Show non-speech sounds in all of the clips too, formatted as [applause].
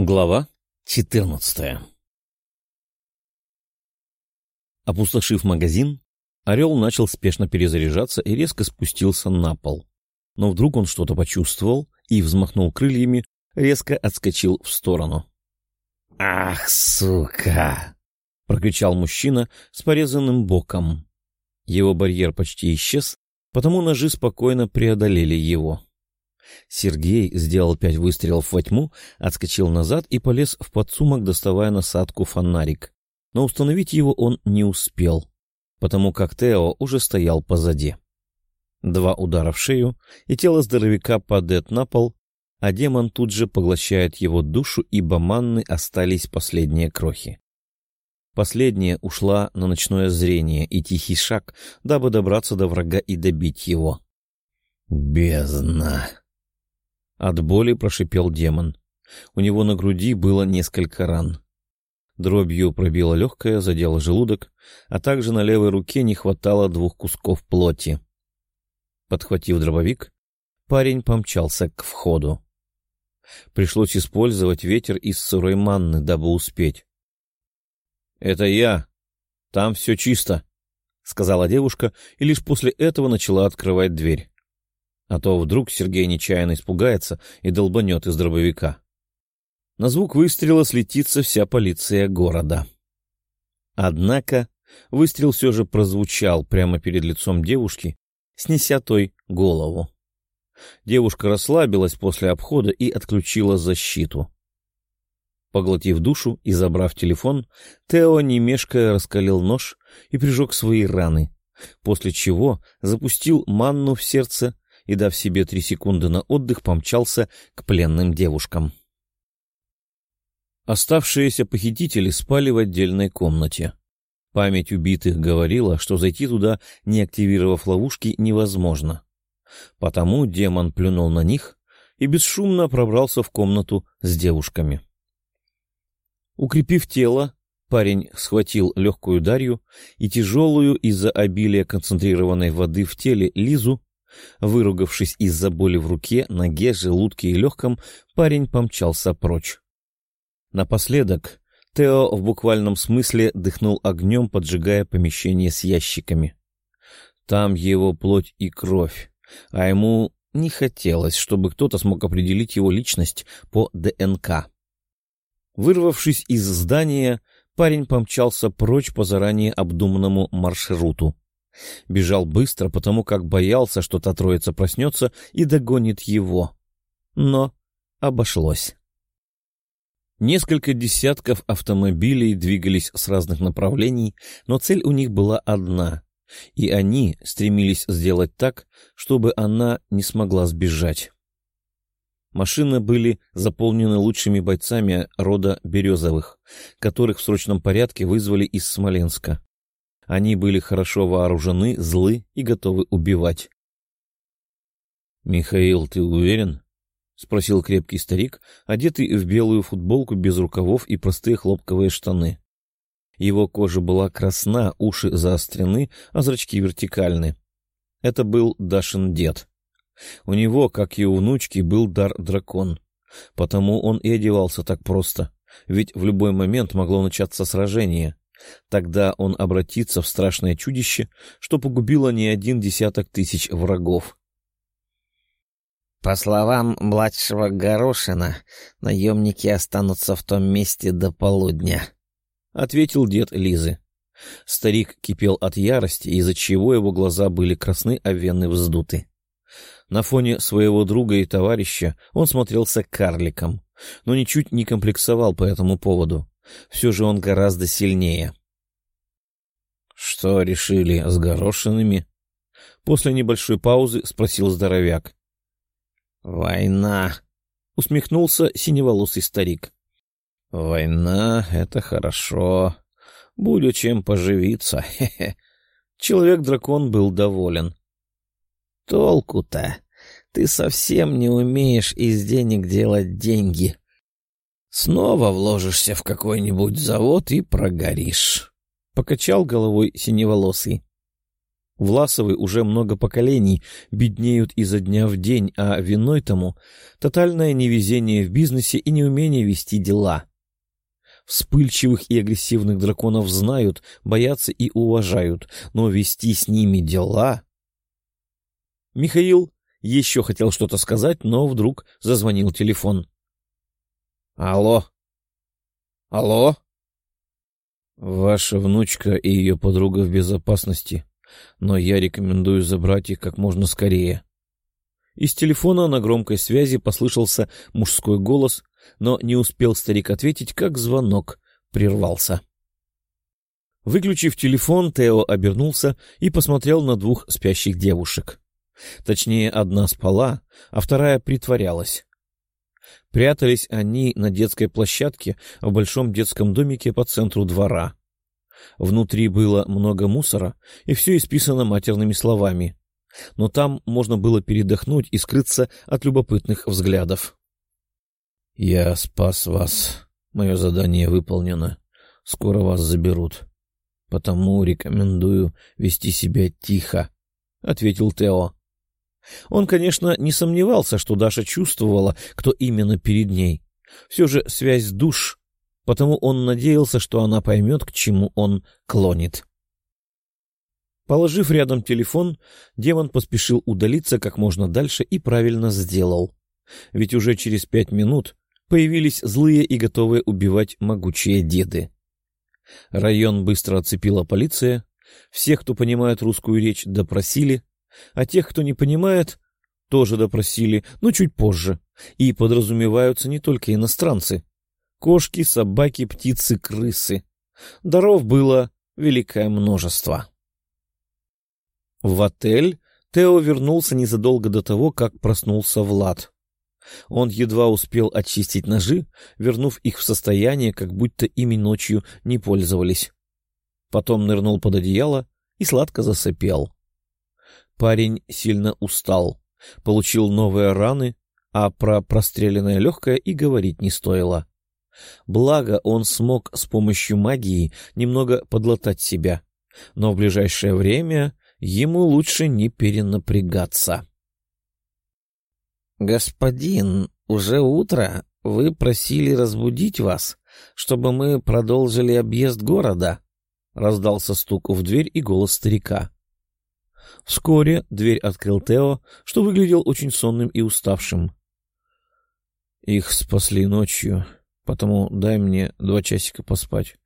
Глава 14 Опустошив магазин, орел начал спешно перезаряжаться и резко спустился на пол. Но вдруг он что-то почувствовал и взмахнул крыльями, резко отскочил в сторону. «Ах, сука!» — прокричал мужчина с порезанным боком. Его барьер почти исчез, потому ножи спокойно преодолели его. Сергей сделал пять выстрелов во тьму, отскочил назад и полез в подсумок, доставая насадку фонарик. Но установить его он не успел, потому как Тео уже стоял позади. Два удара в шею, и тело здоровяка падает на пол, а демон тут же поглощает его душу, ибо манны остались последние крохи. Последняя ушла на ночное зрение и тихий шаг, дабы добраться до врага и добить его. «Бездна!» От боли прошипел демон. У него на груди было несколько ран. Дробью пробило легкое, задело желудок, а также на левой руке не хватало двух кусков плоти. Подхватив дробовик, парень помчался к входу. Пришлось использовать ветер из сырой манны, дабы успеть. — Это я. Там все чисто, — сказала девушка, и лишь после этого начала открывать дверь. А то вдруг Сергей нечаянно испугается и долбанет из дробовика. На звук выстрела слетится вся полиция города. Однако выстрел все же прозвучал прямо перед лицом девушки, снеся той голову. Девушка расслабилась после обхода и отключила защиту. Поглотив душу и забрав телефон, Тео, не раскалил нож и прижег свои раны, после чего запустил манну в сердце и, дав себе три секунды на отдых, помчался к пленным девушкам. Оставшиеся похитители спали в отдельной комнате. Память убитых говорила, что зайти туда, не активировав ловушки, невозможно. Потому демон плюнул на них и бесшумно пробрался в комнату с девушками. Укрепив тело, парень схватил легкую Дарью и тяжелую из-за обилия концентрированной воды в теле Лизу Выругавшись из-за боли в руке, ноге, желудке и легком, парень помчался прочь. Напоследок Тео в буквальном смысле дыхнул огнем, поджигая помещение с ящиками. Там его плоть и кровь, а ему не хотелось, чтобы кто-то смог определить его личность по ДНК. Вырвавшись из здания, парень помчался прочь по заранее обдуманному маршруту. Бежал быстро, потому как боялся, что та троица проснется и догонит его. Но обошлось. Несколько десятков автомобилей двигались с разных направлений, но цель у них была одна, и они стремились сделать так, чтобы она не смогла сбежать. Машины были заполнены лучшими бойцами рода Березовых, которых в срочном порядке вызвали из Смоленска. Они были хорошо вооружены, злы и готовы убивать. — Михаил, ты уверен? — спросил крепкий старик, одетый в белую футболку без рукавов и простые хлопковые штаны. Его кожа была красна, уши заострены, а зрачки вертикальны. Это был Дашин дед. У него, как и у внучки, был дар дракон. Потому он и одевался так просто, ведь в любой момент могло начаться сражение. Тогда он обратится в страшное чудище, что погубило не один десяток тысяч врагов. По словам младшего Горошина, наемники останутся в том месте до полудня, — ответил дед Лизы. Старик кипел от ярости, из-за чего его глаза были красны, а вены вздуты. На фоне своего друга и товарища он смотрелся карликом, но ничуть не комплексовал по этому поводу. Все же он гораздо сильнее. — Что решили с горошинами? После небольшой паузы спросил здоровяк. — Война! — усмехнулся синеволосый старик. — Война — это хорошо. Будет чем поживиться. [laughs] Человек-дракон был доволен. — Толку-то? Ты совсем не умеешь из денег делать деньги, Снова вложишься в какой-нибудь завод и прогоришь. Покачал головой синеволосый. Власовы уже много поколений беднеют изо дня в день, а виной тому — тотальное невезение в бизнесе и неумение вести дела. Вспыльчивых и агрессивных драконов знают, боятся и уважают, но вести с ними дела... Михаил еще хотел что-то сказать, но вдруг зазвонил телефон. «Алло! Алло!» «Ваша внучка и ее подруга в безопасности», но я рекомендую забрать их как можно скорее. Из телефона на громкой связи послышался мужской голос, но не успел старик ответить, как звонок прервался. Выключив телефон, Тео обернулся и посмотрел на двух спящих девушек. Точнее, одна спала, а вторая притворялась. Прятались они на детской площадке в большом детском домике по центру двора. Внутри было много мусора, и все исписано матерными словами. Но там можно было передохнуть и скрыться от любопытных взглядов. «Я спас вас. Мое задание выполнено. Скоро вас заберут. Потому рекомендую вести себя тихо», — ответил Тео. Он, конечно, не сомневался, что Даша чувствовала, кто именно перед ней. Все же связь душ потому он надеялся, что она поймет, к чему он клонит. Положив рядом телефон, демон поспешил удалиться как можно дальше и правильно сделал. Ведь уже через пять минут появились злые и готовые убивать могучие деды. Район быстро оцепила полиция, всех, кто понимает русскую речь, допросили, а тех, кто не понимает, тоже допросили, но чуть позже, и подразумеваются не только иностранцы, Кошки, собаки, птицы, крысы. Даров было великое множество. В отель Тео вернулся незадолго до того, как проснулся Влад. Он едва успел очистить ножи, вернув их в состояние, как будто ими ночью не пользовались. Потом нырнул под одеяло и сладко засыпел. Парень сильно устал, получил новые раны, а про простреленное легкое и говорить не стоило. Благо, он смог с помощью магии немного подлатать себя. Но в ближайшее время ему лучше не перенапрягаться. «Господин, уже утро. Вы просили разбудить вас, чтобы мы продолжили объезд города?» — раздался стук в дверь и голос старика. Вскоре дверь открыл Тео, что выглядел очень сонным и уставшим. «Их спасли ночью», Потому дай мне два часика поспать.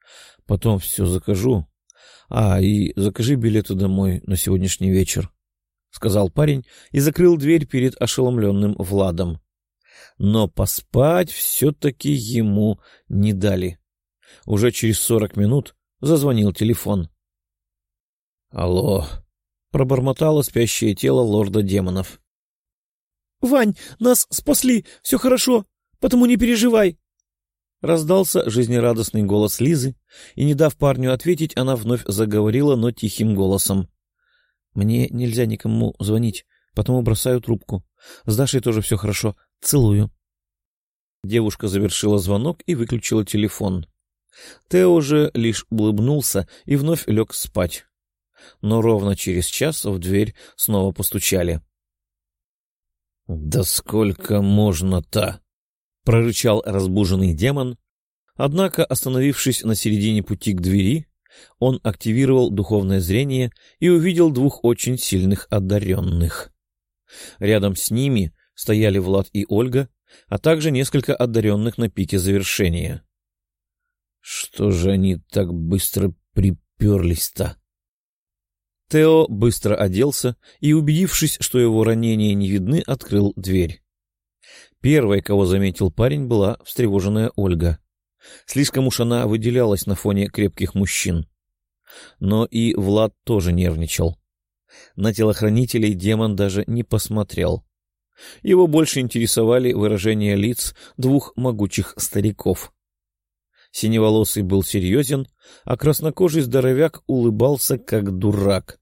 Потом все закажу. А, и закажи билеты домой на сегодняшний вечер, — сказал парень и закрыл дверь перед ошеломленным Владом. Но поспать все-таки ему не дали. Уже через сорок минут зазвонил телефон. — Алло, — пробормотало спящее тело лорда демонов. — Вань, нас спасли, все хорошо, потому не переживай, Раздался жизнерадостный голос Лизы, и, не дав парню ответить, она вновь заговорила, но тихим голосом. — Мне нельзя никому звонить, потому бросаю трубку. С Дашей тоже все хорошо. Целую. Девушка завершила звонок и выключила телефон. Тео же лишь улыбнулся и вновь лег спать. Но ровно через час в дверь снова постучали. — Да сколько можно-то? — прорычал разбуженный демон. Однако, остановившись на середине пути к двери, он активировал духовное зрение и увидел двух очень сильных одаренных. Рядом с ними стояли Влад и Ольга, а также несколько одаренных на пике завершения. Что же они так быстро приперлись-то? Тео быстро оделся и, убедившись, что его ранения не видны, открыл дверь. Первой, кого заметил парень, была встревоженная Ольга. Слишком уж она выделялась на фоне крепких мужчин. Но и Влад тоже нервничал. На телохранителей демон даже не посмотрел. Его больше интересовали выражения лиц двух могучих стариков. Синеволосый был серьезен, а краснокожий здоровяк улыбался, как дурак.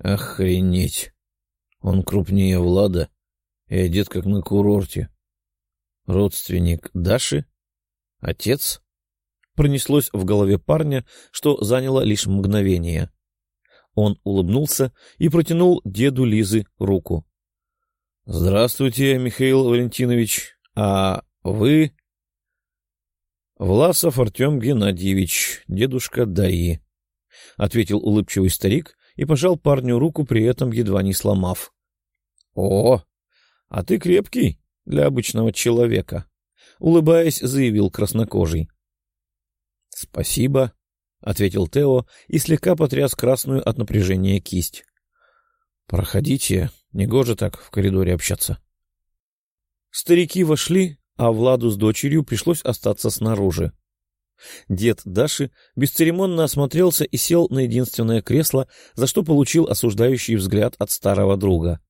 «Охренеть! Он крупнее Влада и одет как на курорте. Родственник Даши? Отец? Пронеслось в голове парня, что заняло лишь мгновение. Он улыбнулся и протянул деду Лизы руку. — Здравствуйте, Михаил Валентинович. А вы... — Власов Артем Геннадьевич, дедушка Даи, — ответил улыбчивый старик и пожал парню руку, при этом едва не сломав. — О, а ты крепкий для обычного человека, — улыбаясь, заявил краснокожий. — Спасибо, — ответил Тео и слегка потряс красную от напряжения кисть. — Проходите, негоже так в коридоре общаться. Старики вошли, а Владу с дочерью пришлось остаться снаружи. Дед Даши бесцеремонно осмотрелся и сел на единственное кресло, за что получил осуждающий взгляд от старого друга.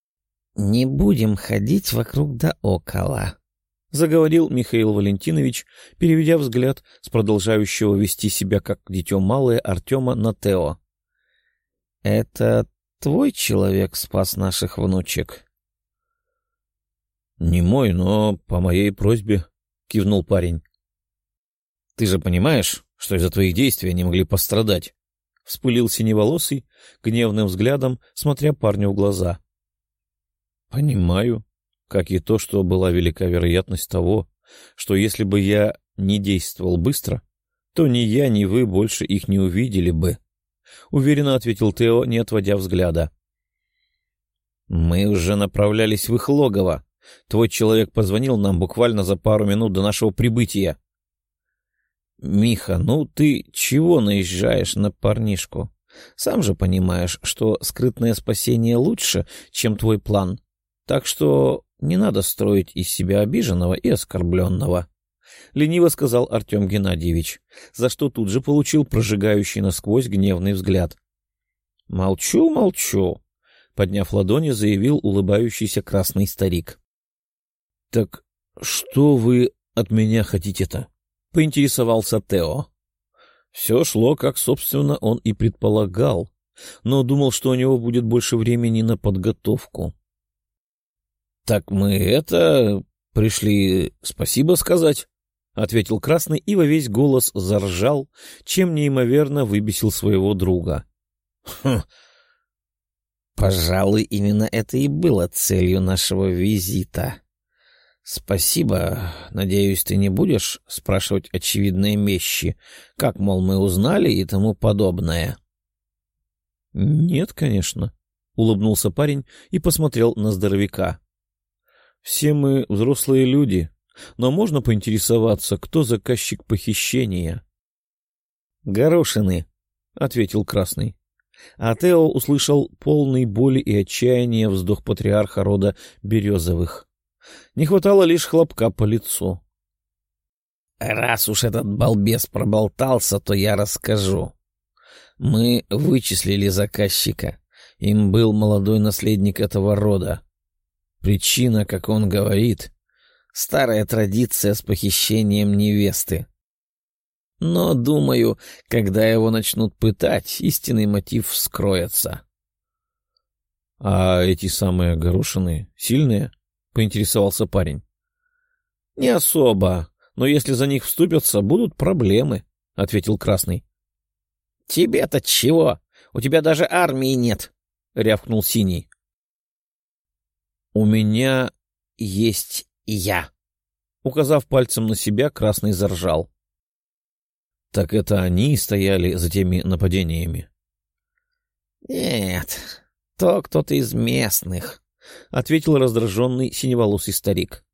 — Не будем ходить вокруг да около, — заговорил Михаил Валентинович, переведя взгляд с продолжающего вести себя как дитё малое Артема на Тео. — Это твой человек спас наших внучек? — Не мой, но по моей просьбе, — кивнул парень. — Ты же понимаешь, что из-за твоих действий они могли пострадать? — вспылил синеволосый, гневным взглядом, смотря парню в глаза. — Понимаю, как и то, что была велика вероятность того, что если бы я не действовал быстро, то ни я, ни вы больше их не увидели бы, — уверенно ответил Тео, не отводя взгляда. — Мы уже направлялись в их логово. Твой человек позвонил нам буквально за пару минут до нашего прибытия. — Миха, ну ты чего наезжаешь на парнишку? Сам же понимаешь, что скрытное спасение лучше, чем твой план. Так что не надо строить из себя обиженного и оскорбленного. — лениво сказал Артем Геннадьевич, за что тут же получил прожигающий насквозь гневный взгляд. — Молчу, молчу, — подняв ладони, заявил улыбающийся красный старик. — Так что вы от меня хотите-то? — поинтересовался Тео. Все шло, как, собственно, он и предполагал, но думал, что у него будет больше времени на подготовку. — Так мы это... пришли спасибо сказать, — ответил Красный и во весь голос заржал, чем неимоверно выбесил своего друга. — Хм... Пожалуй, именно это и было целью нашего визита. Спасибо. Надеюсь, ты не будешь спрашивать очевидные вещи, как, мол, мы узнали и тому подобное. — Нет, конечно, — улыбнулся парень и посмотрел на здоровяка. Все мы взрослые люди, но можно поинтересоваться, кто заказчик похищения? — Горошины, — ответил Красный. А Тео услышал полный боли и отчаяния вздох патриарха рода Березовых. Не хватало лишь хлопка по лицу. — Раз уж этот балбес проболтался, то я расскажу. Мы вычислили заказчика. Им был молодой наследник этого рода. Причина, как он говорит, старая традиция с похищением невесты. Но, думаю, когда его начнут пытать, истинный мотив вскроется. — А эти самые горошины сильные? — поинтересовался парень. — Не особо, но если за них вступятся, будут проблемы, — ответил Красный. — Тебе-то чего? У тебя даже армии нет, — рявкнул Синий. «У меня есть я». Указав пальцем на себя, Красный заржал. «Так это они стояли за теми нападениями?» «Нет, то кто-то из местных», — ответил раздраженный синеволосый старик.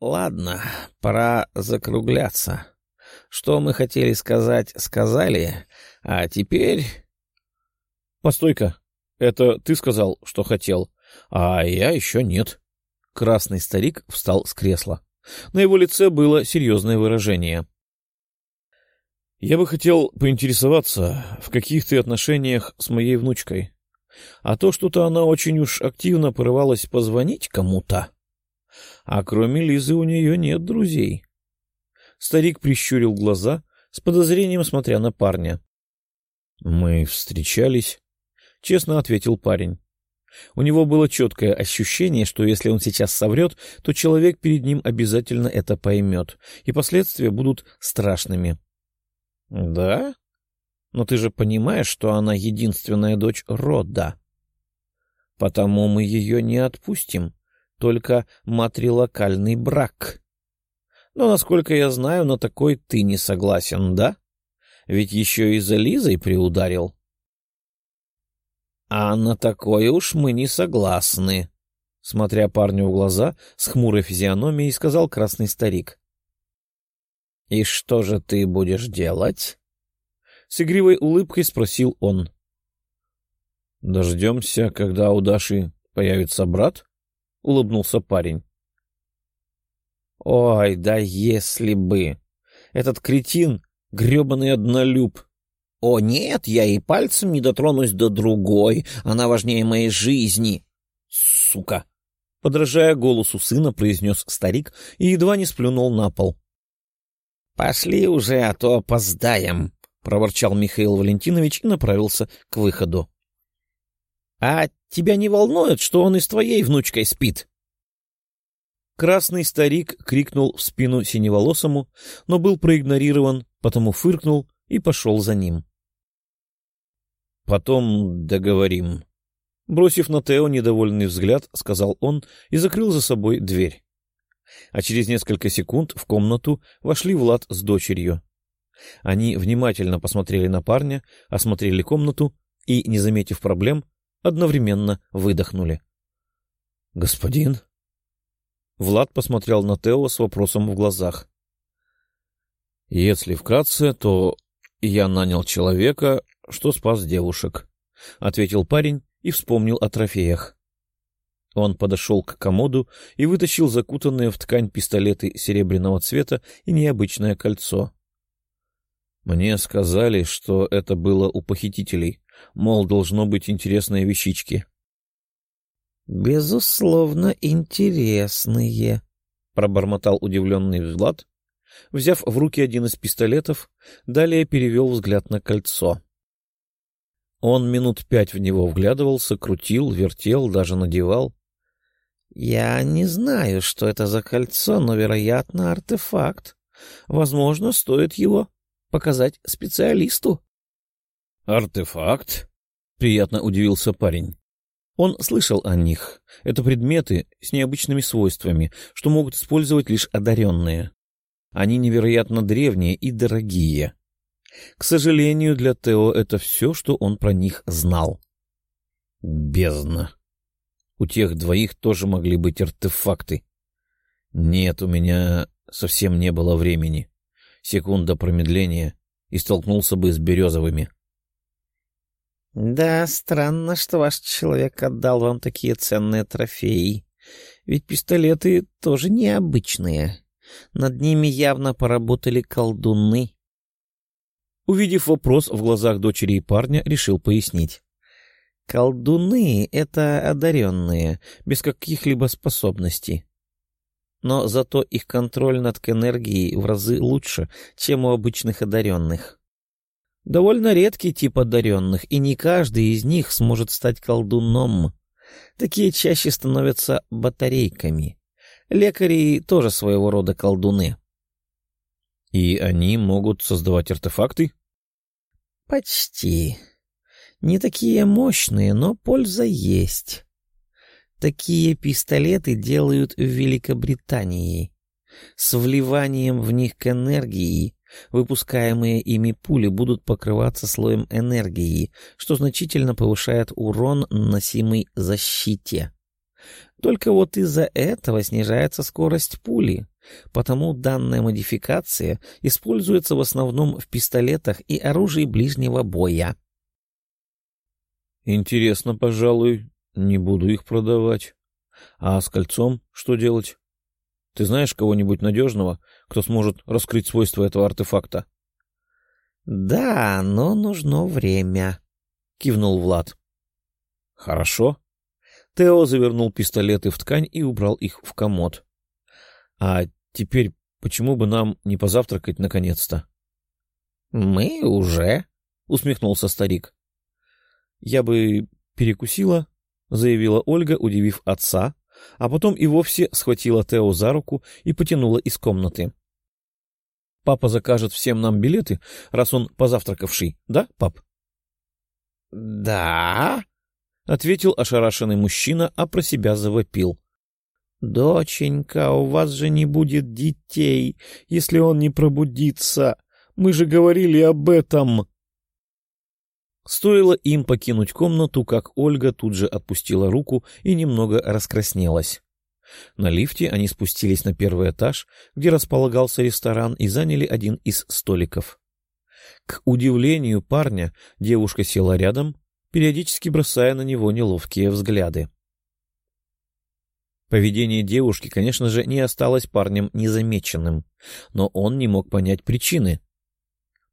«Ладно, пора закругляться. Что мы хотели сказать, сказали, а теперь...» «Постой-ка, это ты сказал, что хотел?» А я еще нет. Красный старик встал с кресла. На его лице было серьезное выражение. Я бы хотел поинтересоваться, в каких ты отношениях с моей внучкой. А то что-то она очень уж активно порывалась позвонить кому-то. А кроме Лизы у нее нет друзей. Старик прищурил глаза, с подозрением смотря на парня. — Мы встречались, — честно ответил парень. У него было четкое ощущение, что если он сейчас соврет, то человек перед ним обязательно это поймет, и последствия будут страшными. — Да? Но ты же понимаешь, что она единственная дочь рода. Потому мы ее не отпустим, только матрилокальный брак. Но, насколько я знаю, на такой ты не согласен, да? Ведь еще и за Лизой приударил. А на такое уж мы не согласны, — смотря парню в глаза, с хмурой физиономией сказал красный старик. — И что же ты будешь делать? С игривой улыбкой спросил он. — Дождемся, когда у Даши появится брат? — улыбнулся парень. — Ой, да если бы! Этот кретин — гребаный однолюб. О, нет, я и пальцем не дотронусь до другой, она важнее моей жизни. Сука! Подражая голосу сына, произнес старик и едва не сплюнул на пол. — Пошли уже, а то опоздаем, — проворчал Михаил Валентинович и направился к выходу. — А тебя не волнует, что он и с твоей внучкой спит? Красный старик крикнул в спину синеволосому, но был проигнорирован, потому фыркнул и пошел за ним. — Потом договорим, Бросив на Тео недовольный взгляд, сказал он и закрыл за собой дверь. А через несколько секунд в комнату вошли Влад с дочерью. Они внимательно посмотрели на парня, осмотрели комнату и, не заметив проблем, одновременно выдохнули. — Господин? Влад посмотрел на Тео с вопросом в глазах. — Если вкратце, то я нанял человека, что спас девушек, — ответил парень и вспомнил о трофеях. Он подошел к комоду и вытащил закутанные в ткань пистолеты серебряного цвета и необычное кольцо. Мне сказали, что это было у похитителей, мол, должно быть интересные вещички. — Безусловно, интересные, — пробормотал удивленный Влад, взяв в руки один из пистолетов, далее перевел взгляд на кольцо. Он минут пять в него вглядывался, крутил, вертел, даже надевал. — Я не знаю, что это за кольцо, но, вероятно, артефакт. Возможно, стоит его показать специалисту. — Артефакт? — приятно удивился парень. Он слышал о них. Это предметы с необычными свойствами, что могут использовать лишь одаренные. Они невероятно древние и дорогие. К сожалению, для Тео это все, что он про них знал. Бездна. У тех двоих тоже могли быть артефакты. Нет, у меня совсем не было времени. Секунда промедления, и столкнулся бы с Березовыми. — Да, странно, что ваш человек отдал вам такие ценные трофеи. Ведь пистолеты тоже необычные. Над ними явно поработали колдуны. Увидев вопрос в глазах дочери и парня, решил пояснить. Колдуны — это одаренные, без каких-либо способностей. Но зато их контроль над энергией в разы лучше, чем у обычных одаренных. Довольно редкий тип одаренных, и не каждый из них сможет стать колдуном. Такие чаще становятся батарейками. Лекари тоже своего рода колдуны. — И они могут создавать артефакты? Почти. Не такие мощные, но польза есть. Такие пистолеты делают в Великобритании. С вливанием в них к энергии выпускаемые ими пули будут покрываться слоем энергии, что значительно повышает урон, наносимый защите. Только вот из-за этого снижается скорость пули, потому данная модификация используется в основном в пистолетах и оружии ближнего боя. Интересно, пожалуй, не буду их продавать. А с кольцом что делать? Ты знаешь кого-нибудь надежного, кто сможет раскрыть свойства этого артефакта? — Да, но нужно время, — кивнул Влад. — Хорошо. Тео завернул пистолеты в ткань и убрал их в комод. — А Теперь почему бы нам не позавтракать наконец-то? — Мы уже, — усмехнулся старик. — Я бы перекусила, — заявила Ольга, удивив отца, а потом и вовсе схватила Тео за руку и потянула из комнаты. Папа закажет всем нам билеты, раз он позавтракавший, да, пап? — Да, — ответил ошарашенный мужчина, а про себя завопил. — Доченька, у вас же не будет детей, если он не пробудится. Мы же говорили об этом. Стоило им покинуть комнату, как Ольга тут же отпустила руку и немного раскраснелась. На лифте они спустились на первый этаж, где располагался ресторан, и заняли один из столиков. К удивлению парня, девушка села рядом, периодически бросая на него неловкие взгляды. Поведение девушки, конечно же, не осталось парнем незамеченным, но он не мог понять причины.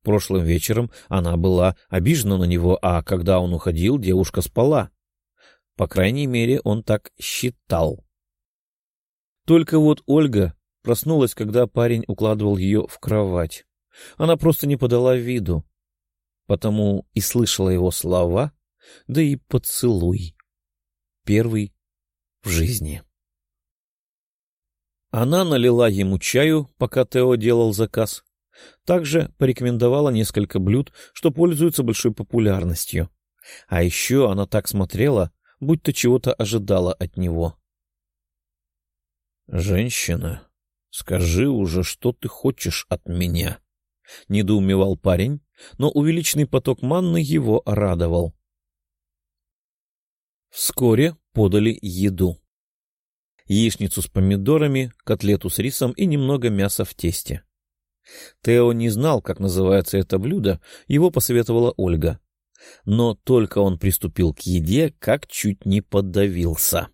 Прошлым вечером она была обижена на него, а когда он уходил, девушка спала. По крайней мере, он так считал. Только вот Ольга проснулась, когда парень укладывал ее в кровать. Она просто не подала виду, потому и слышала его слова, да и поцелуй. Первый в жизни. Она налила ему чаю, пока Тео делал заказ. Также порекомендовала несколько блюд, что пользуются большой популярностью. А еще она так смотрела, будто чего-то ожидала от него. «Женщина, скажи уже, что ты хочешь от меня?» — недоумевал парень, но увеличенный поток манны его радовал. Вскоре подали еду. Яичницу с помидорами, котлету с рисом и немного мяса в тесте. Тео не знал, как называется это блюдо, его посоветовала Ольга. Но только он приступил к еде, как чуть не подавился.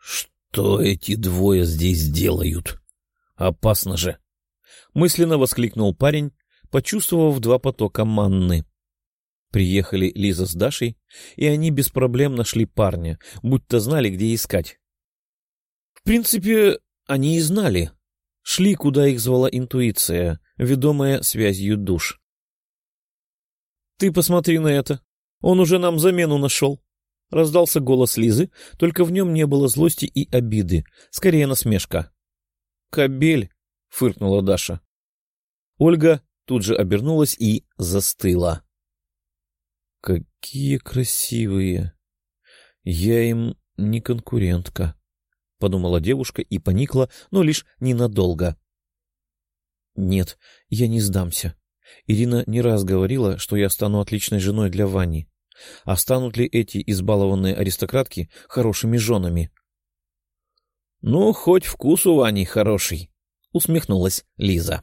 «Что эти двое здесь делают? Опасно же!» — мысленно воскликнул парень, почувствовав два потока манны. Приехали Лиза с Дашей, и они без проблем нашли парня, будто знали, где искать. В принципе, они и знали. Шли, куда их звала интуиция, ведомая связью душ. «Ты посмотри на это. Он уже нам замену нашел», — раздался голос Лизы, только в нем не было злости и обиды, скорее насмешка. «Кобель!» — фыркнула Даша. Ольга тут же обернулась и застыла. «Какие красивые! Я им не конкурентка», — подумала девушка и поникла, но лишь ненадолго. «Нет, я не сдамся. Ирина не раз говорила, что я стану отличной женой для Вани. А станут ли эти избалованные аристократки хорошими женами? — Ну, хоть вкус у Вани хороший, — усмехнулась Лиза.